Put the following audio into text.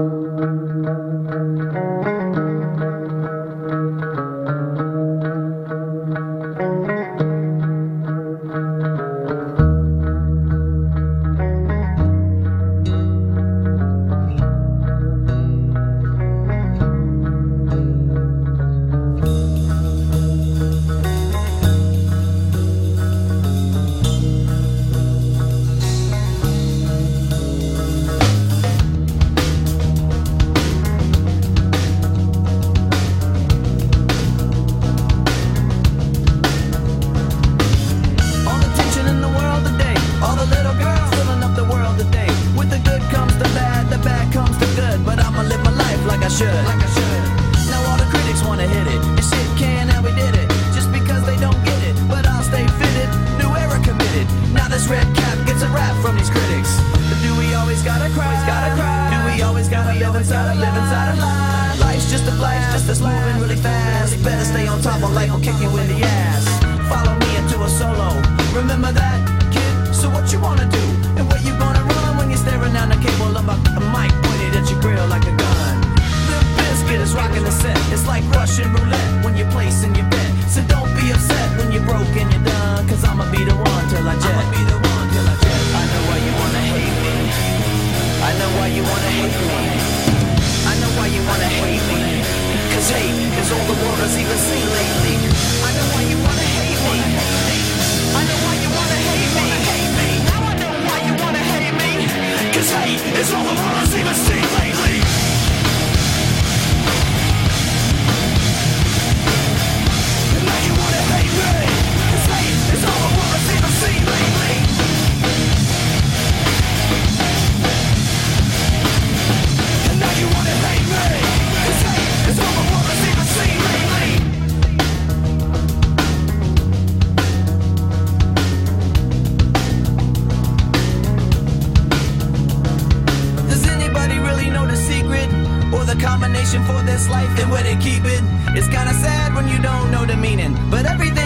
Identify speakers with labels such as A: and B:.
A: Thank you. live inside a, live inside a lie. Life's just a flash, just a moving really fast. Better stay on top or life will kick you in the ass. Follow me into a solo. Remember that. See even seen lately. passion for this life and would it keep it. It's kinda sad when you don't know the meaning, but everything.